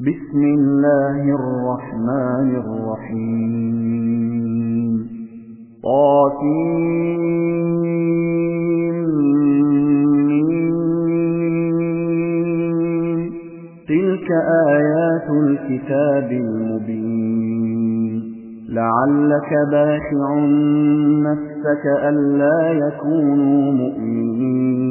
بسم الله الرحمن الرحيم. طاسمين تلك آيات الكتاب المبين. لعلك باخع نفسك ألا يكونوا مؤمنين.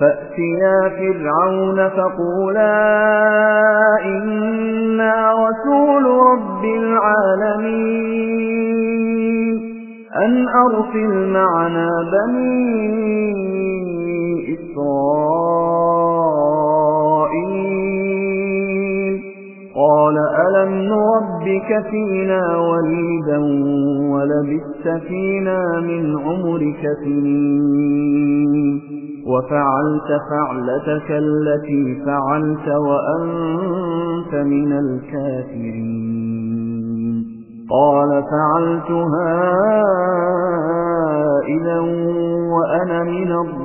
فأتيا فرعون فقولا إنا رسول رب العالمين. أن أرسل معنا بني إسرائيل. قال ألم نربك فينا وليدا ولبثت فينا من عمرك سنين. وفعلت فعلتك التي فعلت وأنت من الكافرين. قال فعلتها إذا وأنا من الضالين.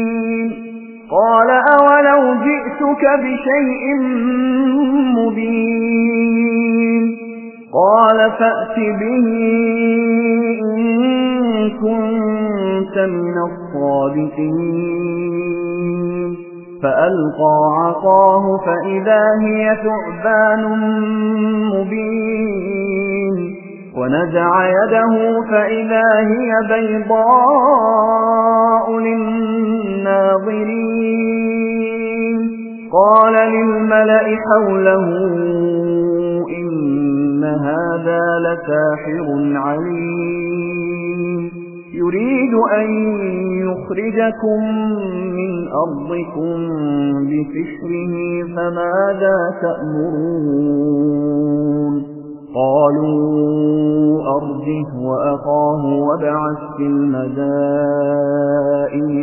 قال أولو جئتك بشيء مبين قال فأت به إن كنت من الصادقين فألقى عصاه فإذا هي ثعبان مبين ونزع يده فإذا هي بيضاء للناظرين. قال للملأ حوله إن هذا لساحر عليم. يريد أن يخرجكم من أرضكم بفشره فماذا تأمرون؟ قالوا أرجه وأخاه وبعث في المدائن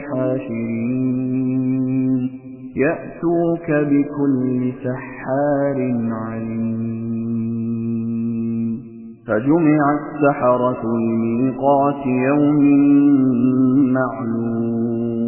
حاشرين. يأتوك بكل سحار عليم. فجمع السحرة لميقات يوم معلوم.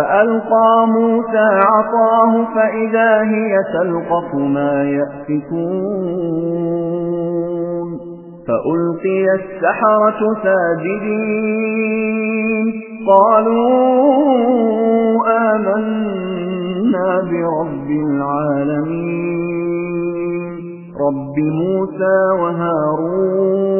فألقى موسى عصاه فإذا هي تلقف ما يأفكون. فألقي السحرة ساجدين. قالوا آمنا برب العالمين. رب موسى وهارون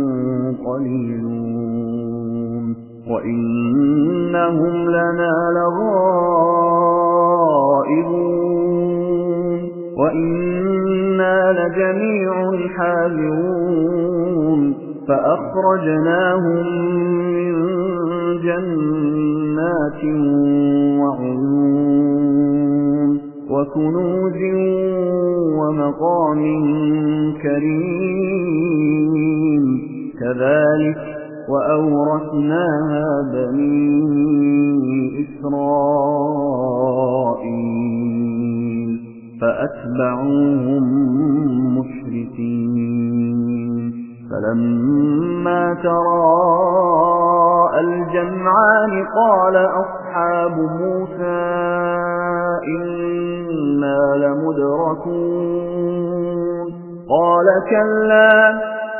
قليلون وإنهم لنا لغائبون. وإنا لجميع حاذرون. فأخرجناهم من جنات وعيون وكنوز ومقام كريم. كذلك وأورثناها بني إسرائيل فأتبعوهم مشركين فلما تراءى الجمعان قال أصحاب موسى إنا لمدركون قال كلا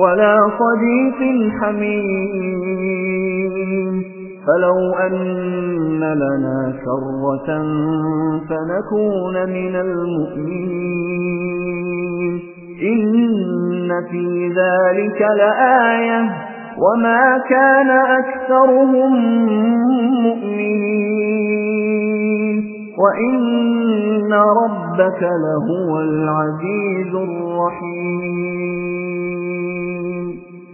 ولا صديق حميم. فلو أن لنا شرة فنكون من المؤمنين. إن في ذلك لآية. وما كان أكثرهم مؤمنين. وإن ربك لهو العزيز الرحيم.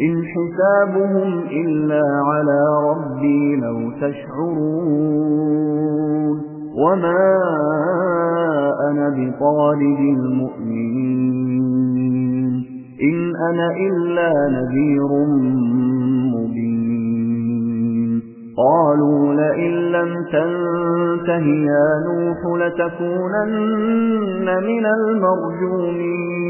إن حسابهم إلا على ربي لو تشعرون وما أنا بطالب المؤمنين إن أنا إلا نذير مبين قالوا لئن لم تنته يا نوح لتكونن من المرجومين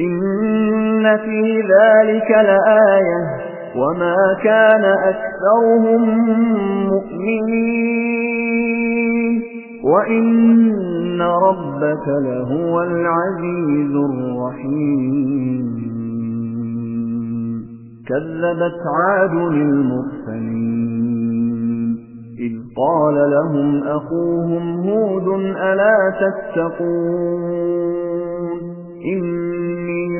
إن في ذلك لآية وما كان أكثرهم مؤمنين. وإن ربك لهو العزيز الرحيم. كذبت عاد للمرسلين. إذ قال لهم أخوهم هود ألا تتقون؟ إني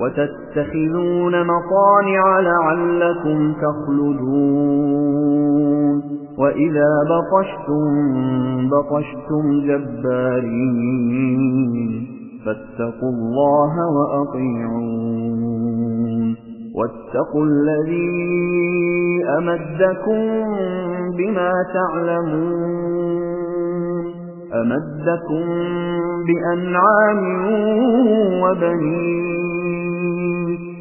وتتخذون مطانع لعلكم تخلدون. وإذا بطشتم بطشتم جبارين. فاتقوا الله وأطيعون. واتقوا الذي أمدكم بما تعلمون. أمدكم بأنعام وبنين.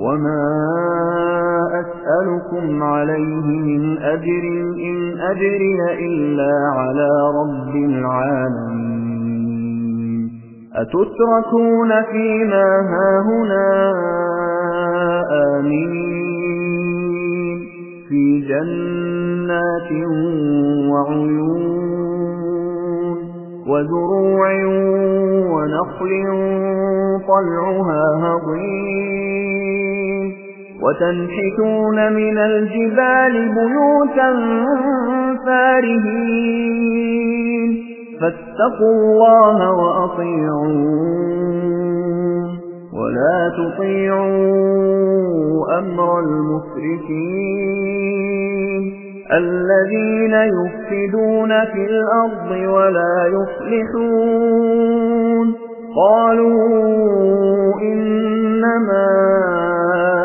وما أسألكم عليه من أجر إن أجري إلا على رب العالمين أتتركون فيما هاهنا آمين في جنات وعيون وزروع ونخل طلعها هضيم وتنحتون من الجبال بيوتا فارهين. فاتقوا الله وأطيعون. ولا تطيعوا أمر المسرفين الذين يفسدون في الأرض ولا يصلحون. قالوا إنما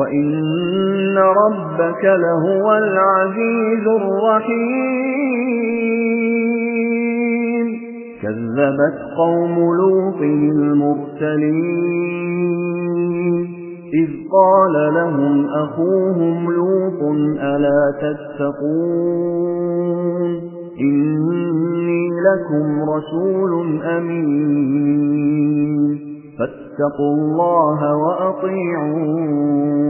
وإن ربك لهو العزيز الرحيم كذبت قوم لوط المرسلين إذ قال لهم أخوهم لوط ألا تتقون إني لكم رسول أمين فاتقوا الله وأطيعون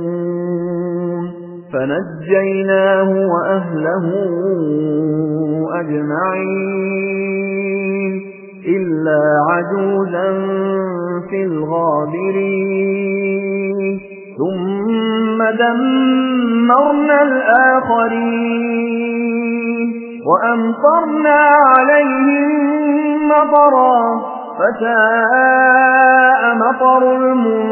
فنجيناه وأهله أجمعين إلا عجوزا في الغابرين. ثم دمرنا الآخرين وأمطرنا عليهم مطرا فساء مطر المنذرين.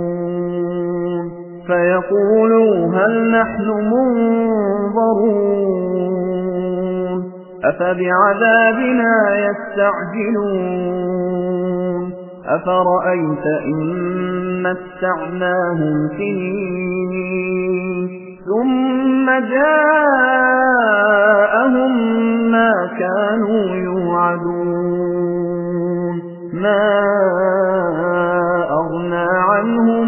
فيقولوا هل نحن منظرون أفبعذابنا يستعجلون أفرأيت إن متعناهم سنين ثم جاءهم ما كانوا يوعدون ما أغنى عنهم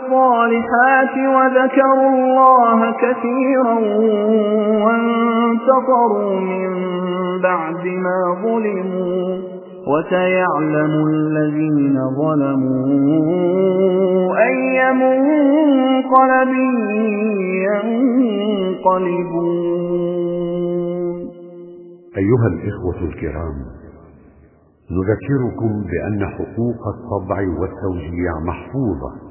الصالحات وذكروا الله كثيرا وانتصروا من بعد ما ظلموا وسيعلم الذين ظلموا أي منقلب ينقلبون. أيها الإخوة الكرام نذكركم بأن حقوق الطبع والتوزيع محفوظة.